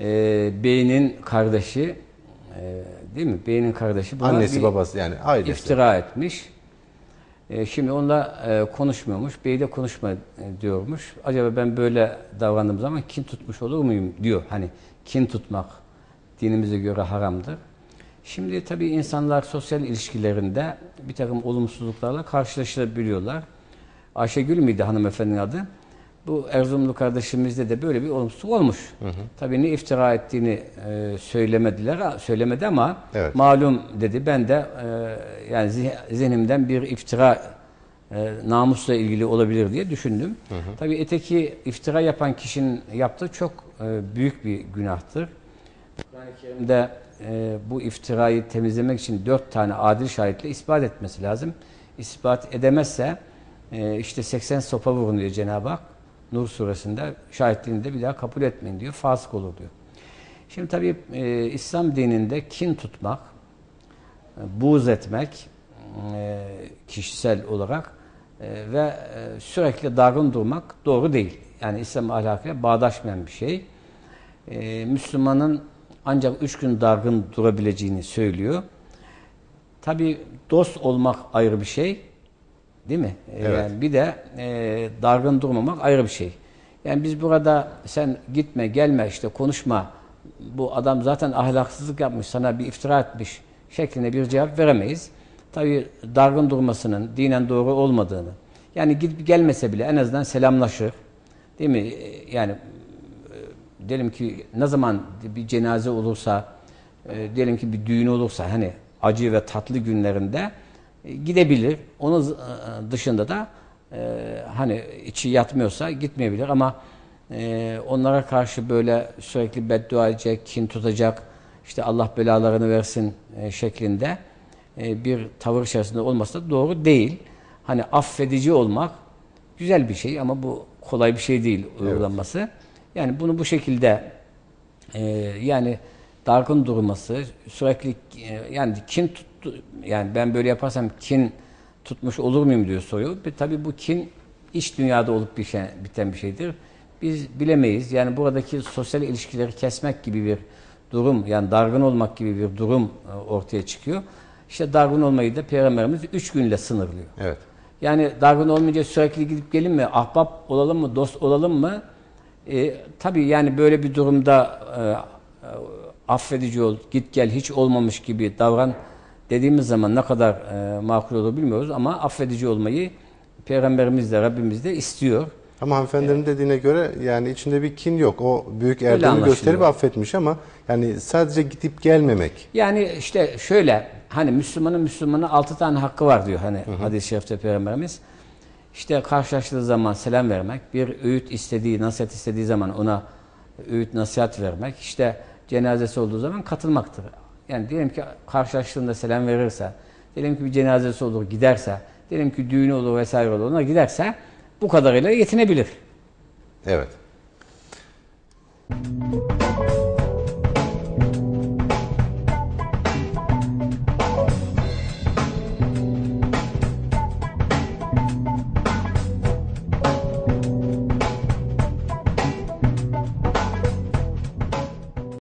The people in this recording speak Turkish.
Ee, beynin kardeşi e, değil mi? Beynin kardeşi buna Annesi bir babası yani ailesi. iftira etmiş. E, şimdi onunla e, konuşmuyormuş. Bey de konuşma e, diyormuş. Acaba ben böyle davrandığım zaman kin tutmuş olur muyum diyor. Hani kin tutmak dinimize göre haramdır. Şimdi tabii insanlar sosyal ilişkilerinde bir takım olumsuzluklarla karşılaşabiliyorlar. Ayşegül müydü hanımefendinin adı? Bu Erzurumlu kardeşimizde de böyle bir olumsuzluk olmuş. Tabii ne iftira ettiğini e, söylemediler, söylemedi ama Evet. malum dedi. Ben de e, yani zih- zihnimden bir iftira e, namusla ilgili olabilir diye düşündüm. Tabii eteki iftira yapan kişinin yaptığı çok e, büyük bir günahtır. Kur'an-ı Kerim'de e, bu iftirayı temizlemek için dört tane adil şahitle ispat etmesi lazım. İspat edemezse e, işte 80 sopa vurun diyor Cenab-ı Hak. Nur suresinde şahitliğini de bir daha kabul etmeyin diyor. Fasık olur diyor. Şimdi tabii e, İslam dininde kin tutmak, e, buğz etmek e, kişisel olarak e, ve e, sürekli dargın durmak doğru değil. Yani İslam ahlakıyla bağdaşmayan bir şey. E, Müslümanın ancak üç gün dargın durabileceğini söylüyor. Tabi dost olmak ayrı bir şey. Değil mi? E, Evet. Yani bir de e, dargın durmamak ayrı bir şey. Yani biz burada sen gitme gelme işte konuşma bu adam zaten ahlaksızlık yapmış sana bir iftira etmiş şeklinde bir cevap veremeyiz. Tabi dargın durmasının dinen doğru olmadığını yani gidip gelmese bile en azından selamlaşır. Değil mi? E, Yani e, diyelim ki ne zaman bir cenaze olursa, e, diyelim ki bir düğün olursa hani acı ve tatlı günlerinde gidebilir. Onun e, dışında da e, hani içi yatmıyorsa gitmeyebilir ama e, onlara karşı böyle sürekli beddua edecek, kin tutacak, işte Allah belalarını versin e, şeklinde e, bir tavır içerisinde olması da doğru değil. Hani affedici olmak güzel bir şey ama bu kolay bir şey değil uygulanması. Yani bunu bu şekilde e, yani dargın durması, sürekli e, yani kin tuttu yani ben böyle yaparsam kin tutmuş olur muyum diyor soruyor. Ve tabii bu kin iç dünyada olup bir şey, biten bir şeydir. Biz bilemeyiz. Yani buradaki sosyal ilişkileri kesmek gibi bir durum yani dargın olmak gibi bir durum e, ortaya çıkıyor. İşte dargın olmayı da Peygamberimiz üç günle sınırlıyor. Evet. Yani dargın olmayınca sürekli gidip gelin mi? Ahbap olalım mı? Dost olalım mı? E, tabii yani böyle bir durumda e, e, affedici ol, git gel hiç olmamış gibi davran dediğimiz zaman ne kadar e, makul olur bilmiyoruz ama affedici olmayı Peygamberimiz de Rabbimiz de istiyor. Ama hanımefendinin dediğine göre yani içinde bir kin yok. O büyük erdemi gösterip affetmiş ama yani sadece gidip gelmemek. Yani işte şöyle hani Müslümanın Müslümanın altı tane hakkı var diyor hani hadis-i şerifte Peygamberimiz. İşte karşılaştığı zaman selam vermek, bir öğüt istediği, nasihat istediği zaman ona öğüt nasihat vermek, işte cenazesi olduğu zaman katılmaktır yani diyelim ki karşılaştığında selam verirse, diyelim ki bir cenazesi olur giderse, diyelim ki düğünü olur vesaire olur ona giderse bu kadarıyla yetinebilir. Evet. Müzik